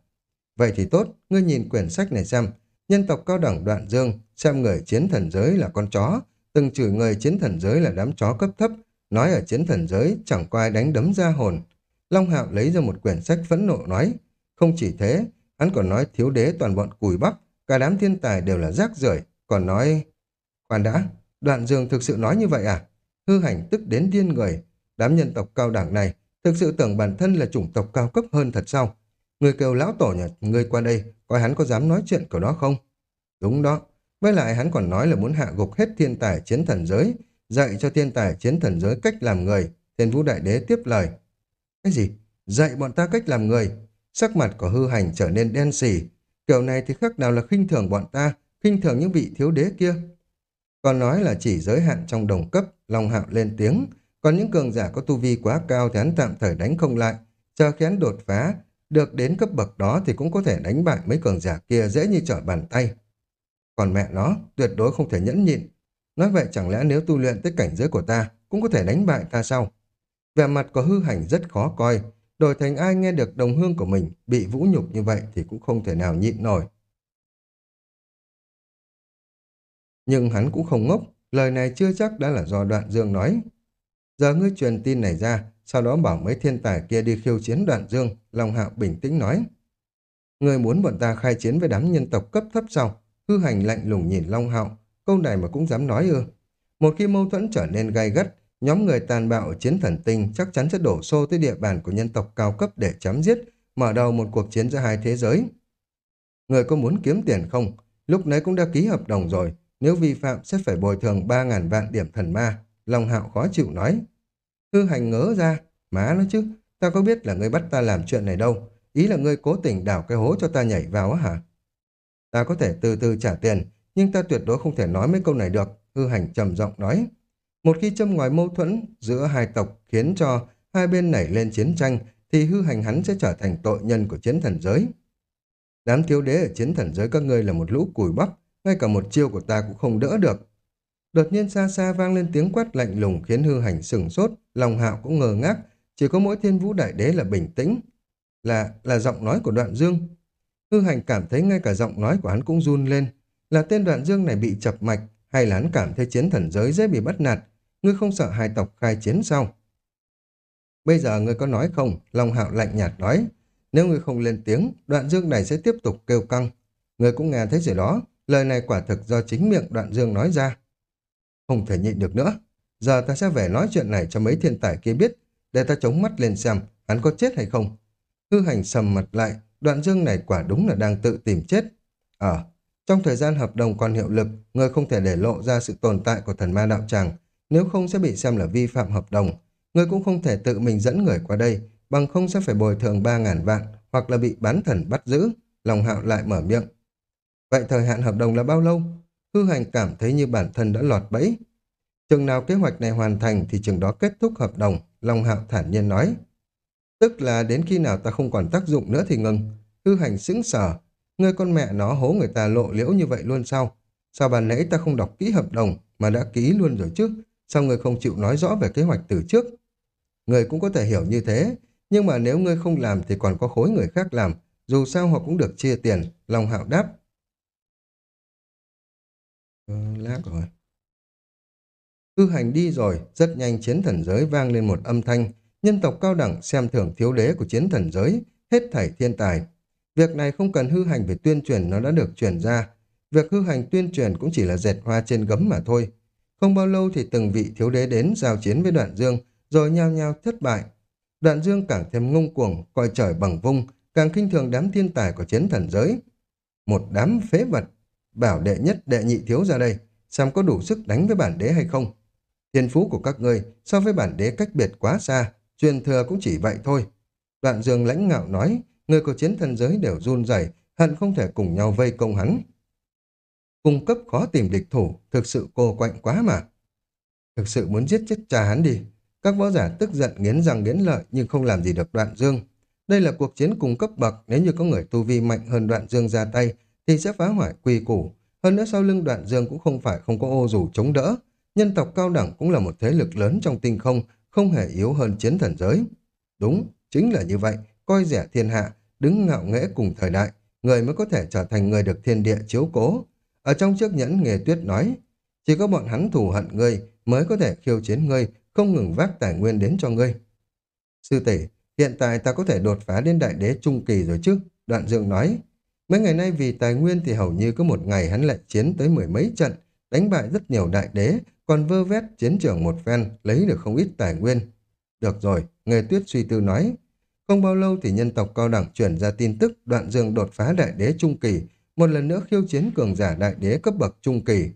Speaker 1: Vậy thì tốt, ngươi nhìn quyển sách này xem. Nhân tộc cao đẳng đoạn dương, xem người chiến thần giới là con chó, từng chửi người chiến thần giới là đám chó cấp thấp, nói ở chiến thần giới chẳng có ai đánh đấm ra hồn, Long Hạo lấy ra một quyển sách phẫn nộ nói, không chỉ thế, hắn còn nói thiếu đế toàn bọn cùi bắp, cả đám thiên tài đều là rác rưởi, còn nói... Khoan đã, đoạn dương thực sự nói như vậy à? Hư hành tức đến điên người, đám nhân tộc cao đẳng này thực sự tưởng bản thân là chủng tộc cao cấp hơn thật sao? Người kêu lão tổ nhà người qua đây, coi hắn có dám nói chuyện của nó không? Đúng đó, với lại hắn còn nói là muốn hạ gục hết thiên tài chiến thần giới, dạy cho thiên tài chiến thần giới cách làm người. Thiên vũ đại đế tiếp lời. Cái gì? Dạy bọn ta cách làm người. Sắc mặt của hư hành trở nên đen xỉ. Kiểu này thì khác nào là khinh thường bọn ta, khinh thường những vị thiếu đế kia. Còn nói là chỉ giới hạn trong đồng cấp, Long Hạo lên tiếng. Còn những cường giả có tu vi quá cao thì hắn tạm thời đánh không lại. Chờ khi hắn đột phá, được đến cấp bậc đó thì cũng có thể đánh bại mấy cường giả kia dễ như trở bàn tay. Còn mẹ nó, tuyệt đối không thể nhẫn nhịn. Nói vậy chẳng lẽ nếu tu luyện tới cảnh giới của ta, cũng có thể đánh bại ta sao? Vẻ mặt của hư hành rất khó coi, đổi thành ai nghe được đồng hương của mình bị vũ nhục như vậy thì cũng không thể nào nhịn nổi. Nhưng hắn cũng không ngốc, lời này chưa chắc đã là do đoạn dương nói. Giờ ngươi truyền tin này ra, sau đó bảo mấy thiên tài kia đi khiêu chiến đoạn dương, Long Hạo bình tĩnh nói. Ngươi muốn bọn ta khai chiến với đám nhân tộc cấp thấp sao? Hư hành lạnh lùng nhìn Long Hạo, câu này mà cũng dám nói ư. Một khi mâu thuẫn trở nên gai gắt, Nhóm người tàn bạo ở chiến thần tinh chắc chắn sẽ đổ xô tới địa bàn của nhân tộc cao cấp để chấm giết, mở đầu một cuộc chiến giữa hai thế giới. Người có muốn kiếm tiền không? Lúc nãy cũng đã ký hợp đồng rồi, nếu vi phạm sẽ phải bồi thường 3.000 vạn điểm thần ma. Long hạo khó chịu nói. Hư hành ngớ ra, má nó chứ, ta có biết là ngươi bắt ta làm chuyện này đâu. Ý là ngươi cố tình đảo cái hố cho ta nhảy vào á hả? Ta có thể từ từ trả tiền, nhưng ta tuyệt đối không thể nói mấy câu này được. Hư hành trầm giọng nói. Một khi châm ngoài mâu thuẫn giữa hai tộc khiến cho hai bên nảy lên chiến tranh, thì hư hành hắn sẽ trở thành tội nhân của chiến thần giới. Đám thiếu đế ở chiến thần giới các ngươi là một lũ cùi bắp, ngay cả một chiêu của ta cũng không đỡ được. Đột nhiên xa xa vang lên tiếng quát lạnh lùng khiến hư hành sừng sốt, lòng hạo cũng ngờ ngác, chỉ có mỗi thiên vũ đại đế là bình tĩnh. Là, là giọng nói của đoạn dương. Hư hành cảm thấy ngay cả giọng nói của hắn cũng run lên. Là tên đoạn dương này bị chập mạch, hay là hắn cảm thấy chiến thần giới dễ bị bắt nạt. Ngươi không sợ hai tộc khai chiến sao? Bây giờ ngươi có nói không? Long hạo lạnh nhạt nói. Nếu ngươi không lên tiếng, đoạn dương này sẽ tiếp tục kêu căng. Ngươi cũng nghe thấy gì đó, lời này quả thực do chính miệng đoạn dương nói ra. Không thể nhịn được nữa. Giờ ta sẽ về nói chuyện này cho mấy thiên tài kia biết, để ta chống mắt lên xem hắn có chết hay không. Hư hành sầm mặt lại, đoạn dương này quả đúng là đang tự tìm chết. Ờ, trong thời gian hợp đồng còn hiệu lực, người không thể để lộ ra sự tồn tại của thần ma đạo tràng, nếu không sẽ bị xem là vi phạm hợp đồng. Người cũng không thể tự mình dẫn người qua đây, bằng không sẽ phải bồi thường 3.000 vạn, hoặc là bị bán thần bắt giữ. Lòng hạo lại mở miệng. Vậy thời hạn hợp đồng là bao lâu? Hư hành cảm thấy như bản thân đã lọt bẫy. Chừng nào kế hoạch này hoàn thành thì chừng đó kết thúc hợp đồng, Long Hạo thản nhiên nói. Tức là đến khi nào ta không còn tác dụng nữa thì ngừng. Hư hành sững sờ. Người con mẹ nó hố người ta lộ liễu như vậy luôn sao? Sao bàn nãy ta không đọc kỹ hợp đồng mà đã ký luôn rồi chứ? Sao người không chịu nói rõ về kế hoạch từ trước? Người cũng có thể hiểu như thế, nhưng mà nếu ngươi không làm thì còn có khối người khác làm, dù sao họ cũng được chia tiền, Long Hạo đáp. Ờ, lát rồi. Hư hành đi rồi, rất nhanh chiến thần giới vang lên một âm thanh, nhân tộc cao đẳng xem thưởng thiếu đế của chiến thần giới, hết thảy thiên tài. Việc này không cần hư hành về tuyên truyền nó đã được truyền ra. Việc hư hành tuyên truyền cũng chỉ là dệt hoa trên gấm mà thôi. Không bao lâu thì từng vị thiếu đế đến giao chiến với đoạn dương, rồi nhao nhao thất bại. Đoạn dương càng thêm ngông cuồng, coi trời bằng vung, càng kinh thường đám thiên tài của chiến thần giới. Một đám phế vật, bảo đệ nhất đệ nhị thiếu ra đây, xem có đủ sức đánh với bản đế hay không. Thiên phú của các ngươi so với bản đế cách biệt quá xa, truyền thừa cũng chỉ vậy thôi. Đoạn dương lãnh ngạo nói, người của chiến thần giới đều run rẩy, hận không thể cùng nhau vây công hắn. Cung cấp khó tìm địch thủ, thực sự cô quạnh quá mà. Thực sự muốn giết chết cha hắn đi. Các võ giả tức giận nghiến răng nghiến lợi nhưng không làm gì được đoạn dương. Đây là cuộc chiến cung cấp bậc, nếu như có người tu vi mạnh hơn đoạn dương ra tay thì sẽ phá hoại quy củ. Hơn nữa sau lưng đoạn dương cũng không phải không có ô dù chống đỡ. Nhân tộc cao đẳng cũng là một thế lực lớn trong tinh không, không hề yếu hơn chiến thần giới. Đúng, chính là như vậy, coi rẻ thiên hạ, đứng ngạo nghễ cùng thời đại, người mới có thể trở thành người được thiên địa chiếu cố. Ở trong chiếc nhẫn nghề tuyết nói, chỉ có bọn hắn thù hận ngươi mới có thể khiêu chiến ngươi, không ngừng vác tài nguyên đến cho ngươi. Sư tỷ, hiện tại ta có thể đột phá đến đại đế trung kỳ rồi chứ? Đoạn dương nói, mấy ngày nay vì tài nguyên thì hầu như có một ngày hắn lại chiến tới mười mấy trận, đánh bại rất nhiều đại đế, còn vơ vét chiến trường một phen, lấy được không ít tài nguyên. Được rồi, người tuyết suy tư nói. Không bao lâu thì nhân tộc cao đẳng chuyển ra tin tức đoạn dương đột phá đại đế trung kỳ, một lần nữa khiêu chiến cường giả đại đế cấp bậc trung kỳ.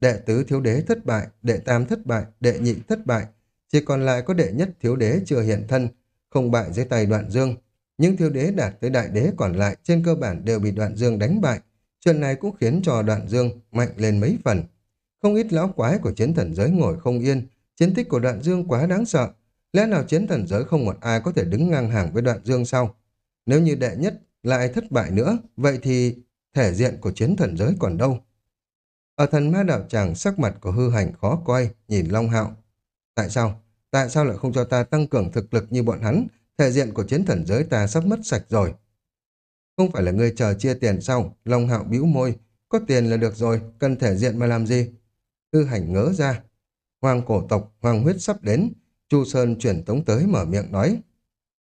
Speaker 1: Đệ tứ thiếu đế thất bại, đệ tam thất bại, đệ nhị thất bại, chỉ còn lại có đệ nhất thiếu đế chưa hiện thân, không bại dưới tay đoạn dương. Những thiếu đế đạt tới đại đế còn lại trên cơ bản đều bị đoạn dương đánh bại. Chuyện này cũng khiến cho đoạn dương mạnh lên mấy phần. Không ít lão quái của chiến thần giới ngồi không yên, chiến tích của đoạn dương quá đáng sợ. Lẽ nào chiến thần giới không một ai có thể đứng ngang hàng với đoạn dương sau? Nếu như đệ nhất lại thất bại nữa, vậy thì thể diện của chiến thần giới còn đâu? Ở thần ma đạo tràng sắc mặt của hư hành khó coi, nhìn Long Hạo. Tại sao? Tại sao lại không cho ta tăng cường thực lực như bọn hắn? Thể diện của chiến thần giới ta sắp mất sạch rồi. Không phải là ngươi chờ chia tiền sau, Long Hạo bĩu môi. Có tiền là được rồi, cần thể diện mà làm gì? tư hành ngỡ ra. Hoàng cổ tộc, hoàng huyết sắp đến. Chu Sơn chuyển tống tới mở miệng nói.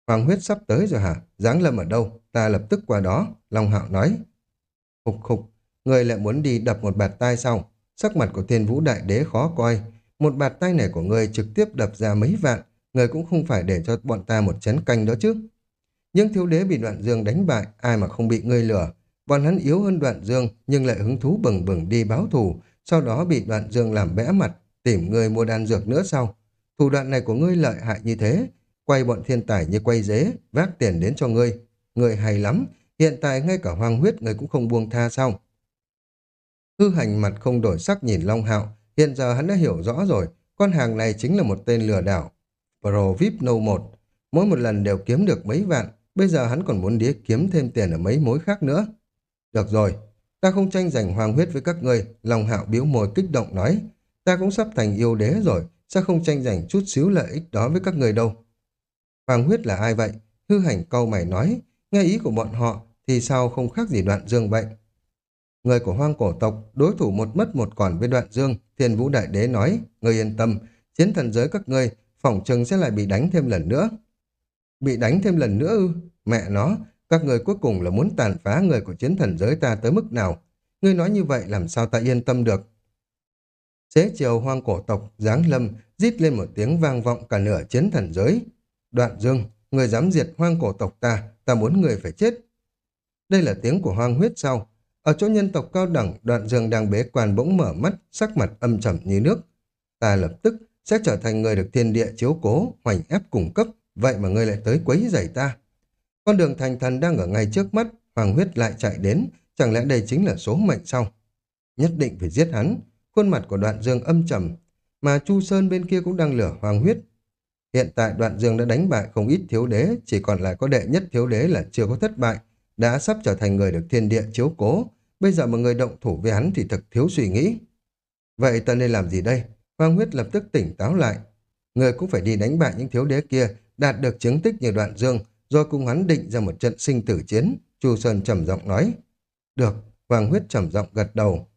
Speaker 1: Hoàng huyết sắp tới rồi hả? Giáng lâm ở đâu? Ta lập tức qua đó. Long Hạo nói. Khục khục, người lại muốn đi đập một bạt tai sau. Sắc mặt của thiên vũ đại đế khó coi. Một bạt tay này của người trực tiếp đập ra mấy vạn. Người cũng không phải để cho bọn ta một chén canh đó chứ. Nhưng thiếu đế bị đoạn dương đánh bại, ai mà không bị ngươi lừa. Bọn hắn yếu hơn đoạn dương, nhưng lại hứng thú bừng bừng đi báo thù, sau đó bị đoạn dương làm bẽ mặt, tìm người mua đan dược nữa sau. Thủ đoạn này của ngươi lợi hại như thế, quay bọn thiên tài như quay dế, vác tiền đến cho ngươi. Ngươi hay lắm, hiện tại ngay cả hoang huyết ngươi cũng không buông tha sao. Hư hành mặt không đổi sắc nhìn Long Hạo, hiện giờ hắn đã hiểu rõ rồi, con hàng này chính là một tên lừa đảo. Pro VIP No 1. mỗi một lần đều kiếm được mấy vạn, bây giờ hắn còn muốn đĩa kiếm thêm tiền ở mấy mối khác nữa. Được rồi, ta không tranh giành hoàng huyết với các ngươi, lòng hạo biếu môi kích động nói, ta cũng sắp thành yêu đế rồi, sao không tranh giành chút xíu lợi ích đó với các người đâu. Hoàng huyết là ai vậy? Hư hành câu mày nói, nghe ý của bọn họ thì sao không khác gì đoạn dương vậy? Người của hoang cổ tộc, đối thủ một mất một còn với đoạn dương, thiên vũ đại đế nói, người yên tâm, chiến thần giới các ngươi, phỏng chừng sẽ lại bị đánh thêm lần nữa. Bị đánh thêm lần nữa ư? Mẹ nó, các người cuối cùng là muốn tàn phá người của chiến thần giới ta tới mức nào? Ngươi nói như vậy làm sao ta yên tâm được? Xế chiều hoang cổ tộc, giáng lâm, rít lên một tiếng vang vọng cả nửa chiến thần giới. Đoạn dương, người dám diệt hoang cổ tộc ta, ta muốn người phải chết. Đây là tiếng của hoang huyết sau. Ở chỗ nhân tộc cao đẳng, đoạn dương đang bế quan bỗng mở mắt, sắc mặt âm trầm như nước. Ta lập tức sẽ trở thành người được thiên địa chiếu cố, hoành ép cung cấp, vậy mà ngươi lại tới quấy rầy ta. Con đường thành thần đang ở ngay trước mắt, hoàng huyết lại chạy đến, chẳng lẽ đây chính là số mệnh sao? Nhất định phải giết hắn, khuôn mặt của đoạn dương âm trầm, mà Chu Sơn bên kia cũng đang lửa hoàng huyết. Hiện tại đoạn dương đã đánh bại không ít thiếu đế, chỉ còn lại có đệ nhất thiếu đế là chưa có thất bại, đã sắp trở thành người được thiên địa chiếu cố. Bây giờ mà người động thủ với hắn thì thật thiếu suy nghĩ. Vậy ta nên làm gì đây? Hoàng huyết lập tức tỉnh táo lại. Người cũng phải đi đánh bại những thiếu đế kia, đạt được chứng tích như đoạn dương, rồi cùng hắn định ra một trận sinh tử chiến. Chu Sơn trầm giọng nói. Được, Hoàng huyết trầm giọng gật đầu.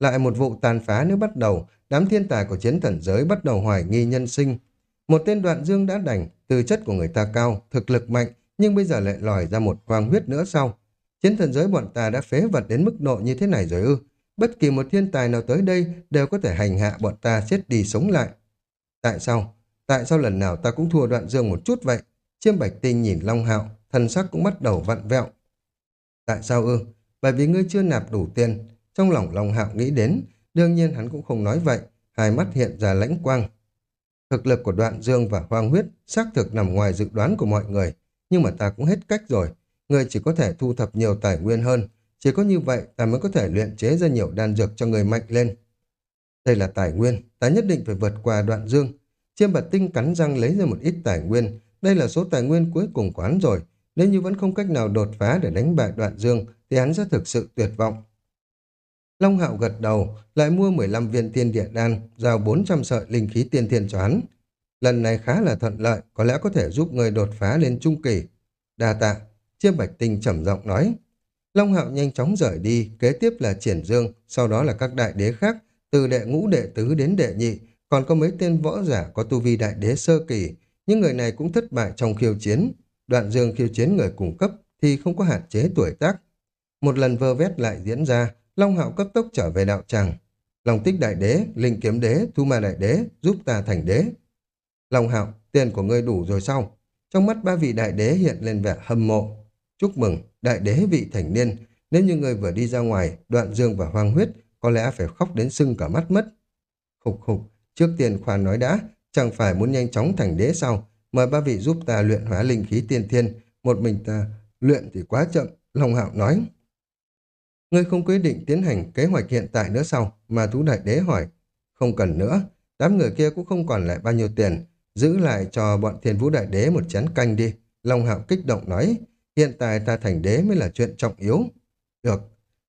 Speaker 1: Lại một vụ tàn phá nữa bắt đầu, đám thiên tài của chiến thần giới bắt đầu hoài nghi nhân sinh. Một tên đoạn dương đã đành, tư chất của người ta cao, thực lực mạnh, nhưng bây giờ lại lòi ra một hoàng huyết nữa sau. Chiến thần giới bọn ta đã phế vật đến mức độ như thế này rồi ư. Bất kỳ một thiên tài nào tới đây đều có thể hành hạ bọn ta chết đi sống lại. Tại sao? Tại sao lần nào ta cũng thua đoạn dương một chút vậy? Chiêm bạch tinh nhìn Long Hạo, thần sắc cũng bắt đầu vặn vẹo. Tại sao ư? Bởi vì ngươi chưa nạp đủ tiền. Trong lòng Long Hạo nghĩ đến, đương nhiên hắn cũng không nói vậy. Hai mắt hiện ra lãnh quang. Thực lực của đoạn dương và hoang huyết xác thực nằm ngoài dự đoán của mọi người. Nhưng mà ta cũng hết cách rồi. ngươi chỉ có thể thu thập nhiều tài nguyên hơn. Chỉ có như vậy ta mới có thể luyện chế ra nhiều đan dược cho người mạnh lên. Đây là tài nguyên, ta nhất định phải vượt qua đoạn dương. Chiêm bạch tinh cắn răng lấy ra một ít tài nguyên. Đây là số tài nguyên cuối cùng quán rồi. Nếu như vẫn không cách nào đột phá để đánh bại đoạn dương thì hắn sẽ thực sự tuyệt vọng. Long Hạo gật đầu, lại mua 15 viên tiên địa đan, giao 400 sợi linh khí tiên thiên cho hắn. Lần này khá là thuận lợi, có lẽ có thể giúp người đột phá lên trung kỳ. Đa tạ, chiêm bạch tinh trầm giọng nói. Long Hạo nhanh chóng rời đi, kế tiếp là triển dương, sau đó là các đại đế khác, từ đệ ngũ đệ tứ đến đệ nhị, còn có mấy tên võ giả có tu vi đại đế sơ kỳ, những người này cũng thất bại trong khiêu chiến. Đoạn dương khiêu chiến người cung cấp thì không có hạn chế tuổi tác. Một lần vơ vét lại diễn ra, Long Hạo cấp tốc trở về đạo tràng. Long tích đại đế, linh kiếm đế, thu ma đại đế, giúp ta thành đế. Long Hạo, tiền của ngươi đủ rồi sao? Trong mắt ba vị đại đế hiện lên vẻ hâm mộ. Chúc mừng, đại đế vị thành niên. Nếu như người vừa đi ra ngoài, đoạn dương và hoang huyết, có lẽ phải khóc đến sưng cả mắt mất. Khục khục, trước tiên khoan nói đã, chẳng phải muốn nhanh chóng thành đế sao? Mời ba vị giúp ta luyện hóa linh khí tiên thiên, một mình ta luyện thì quá chậm, Long Hạo nói. Ngươi không quyết định tiến hành kế hoạch hiện tại nữa sao? Mà thú đại đế hỏi. Không cần nữa, đám người kia cũng không còn lại bao nhiêu tiền. Giữ lại cho bọn thiên vũ đại đế một chén canh đi. Long hạo kích động nói. Hiện tại ta thành đế mới là chuyện trọng yếu. Được.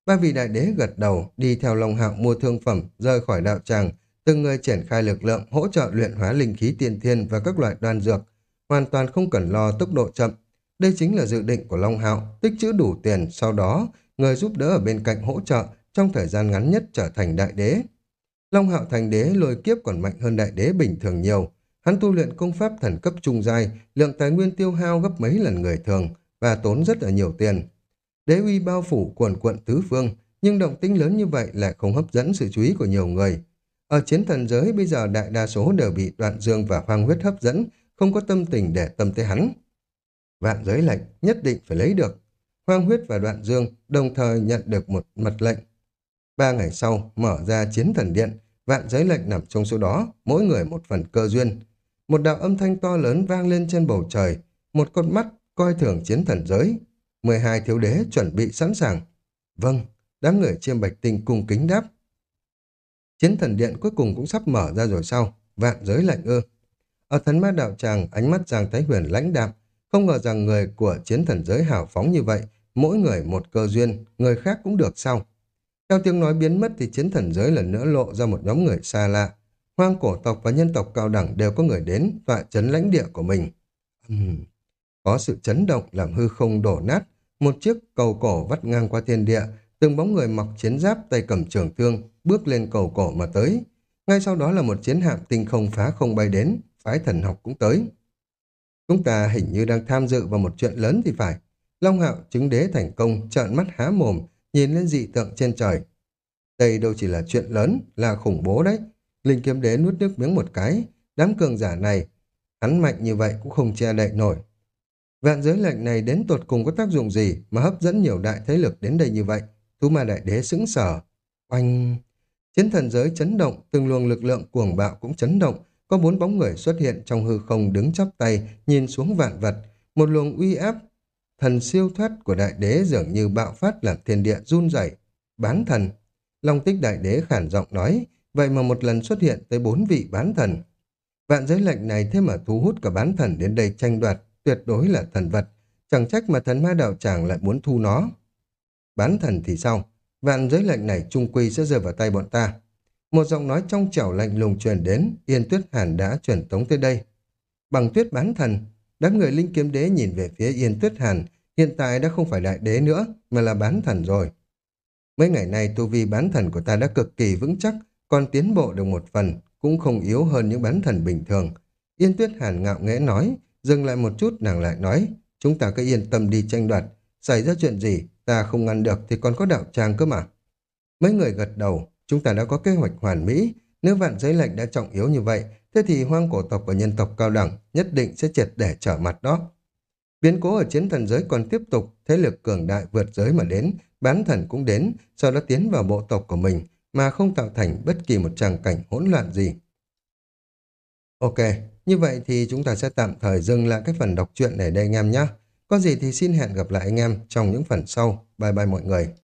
Speaker 1: Ba vị đại đế gật đầu, đi theo Long hạo mua thương phẩm, rời khỏi đạo tràng. Từng người triển khai lực lượng, hỗ trợ luyện hóa linh khí tiên thiên và các loại đan dược. Hoàn toàn không cần lo tốc độ chậm. Đây chính là dự định của Long Hạo, tích trữ đủ tiền, sau đó người giúp đỡ ở bên cạnh hỗ trợ trong thời gian ngắn nhất trở thành đại đế. Long hạo thành đế lôi kiếp còn mạnh hơn đại đế bình thường nhiều. Hắn tu luyện công pháp thần cấp trung giai, lượng tài nguyên tiêu hao gấp mấy lần người thường và tốn rất là nhiều tiền. Đế uy bao phủ quần quận tứ phương, nhưng động tĩnh lớn như vậy lại không hấp dẫn sự chú ý của nhiều người. Ở chiến thần giới bây giờ đại đa số đều bị đoạn dương và hoang huyết hấp dẫn, không có tâm tình để tâm tới hắn. Vạn giới lệnh nhất định phải lấy được. Hoang huyết và đoạn dương đồng thời nhận được một mật lệnh. Ba ngày sau, mở ra chiến thần điện, vạn giới lệnh nằm trong số đó, mỗi người một phần cơ duyên. Một đạo âm thanh to lớn vang lên trên bầu trời, một con mắt coi thường chiến thần giới. 12 thiếu đế chuẩn bị sẵn sàng. Vâng, đám người chiêm bạch tinh cung kính đáp. Chiến thần điện cuối cùng cũng sắp mở ra rồi sao? Vạn giới lệnh ư. Ở thần ma đạo tràng, ánh mắt Giang Thái Huyền lãnh đạm, không ngờ rằng người của chiến thần giới hào phóng như vậy, mỗi người một cơ duyên, người khác cũng được sao? Theo tiếng nói biến mất thì chiến thần giới lần nữa lộ ra một nhóm người xa lạ. Hoang cổ tộc và nhân tộc cao đẳng đều có người đến tọa chấn lãnh địa của mình. Uhm. Có sự chấn động làm hư không đổ nát, một chiếc cầu cổ vắt ngang qua thiên địa, từng bóng người mặc chiến giáp tay cầm trường thương, bước lên cầu cổ mà tới. Ngay sau đó là một chiến hạm tinh không phá không bay đến, phái thần học cũng tới. Chúng ta hình như đang tham dự vào một chuyện lớn thì phải. Long hạo chứng đế thành công, trợn mắt há mồm, nhìn lên dị tượng trên trời. Đây đâu chỉ là chuyện lớn, là khủng bố đấy. Linh kiếm đế nuốt nước miếng một cái, đám cường giả này, hắn mạnh như vậy cũng không che đậy nổi. Vạn giới lệnh này đến tột cùng có tác dụng gì mà hấp dẫn nhiều đại thế lực đến đây như vậy? Thú ma đại đế sững sở Oanh! Chiến thần giới chấn động, từng luồng lực lượng cuồng bạo cũng chấn động, có bốn bóng người xuất hiện trong hư không đứng chắp tay, nhìn xuống vạn vật. Một luồng uy áp, thần siêu thoát của đại đế dường như bạo phát làm thiên địa run rẩy. Bán thần. Long tích đại đế khản giọng nói, vậy mà một lần xuất hiện tới bốn vị bán thần. Vạn giới lệnh này thế mà thu hút cả bán thần đến đây tranh đoạt, tuyệt đối là thần vật. Chẳng trách mà thần ma đạo tràng lại muốn thu nó. Bán thần thì sao? Vạn giới lệnh này trung quy sẽ rơi vào tay bọn ta. Một giọng nói trong trẻo lạnh lùng truyền đến, Yên Tuyết Hàn đã truyền tống tới đây. Bằng tuyết bán thần, đám người linh kiếm đế nhìn về phía Yên Tuyết Hàn, hiện tại đã không phải đại đế nữa, mà là bán thần rồi. Mấy ngày nay tu vi bán thần của ta đã cực kỳ vững chắc, còn tiến bộ được một phần, cũng không yếu hơn những bán thần bình thường. Yên Tuyết Hàn ngạo nghễ nói, dừng lại một chút nàng lại nói, chúng ta cứ yên tâm đi tranh đoạt, xảy ra chuyện gì, ta không ngăn được thì còn có đạo tràng cơ mà. Mấy người gật đầu, chúng ta đã có kế hoạch hoàn mỹ, nếu vạn giới lệnh đã trọng yếu như vậy, thế thì hoang cổ tộc và nhân tộc cao đẳng nhất định sẽ triệt để trở mặt đó. Biến cố ở chiến thần giới còn tiếp tục, thế lực cường đại vượt giới mà đến, bán thần cũng đến, sau đó tiến vào bộ tộc của mình, mà không tạo thành bất kỳ một tràng cảnh hỗn loạn gì. Ok, như vậy thì chúng ta sẽ tạm thời dừng lại cái phần đọc truyện này đây anh em nhé. Có gì thì xin hẹn gặp lại anh em trong những phần sau. Bye bye mọi người.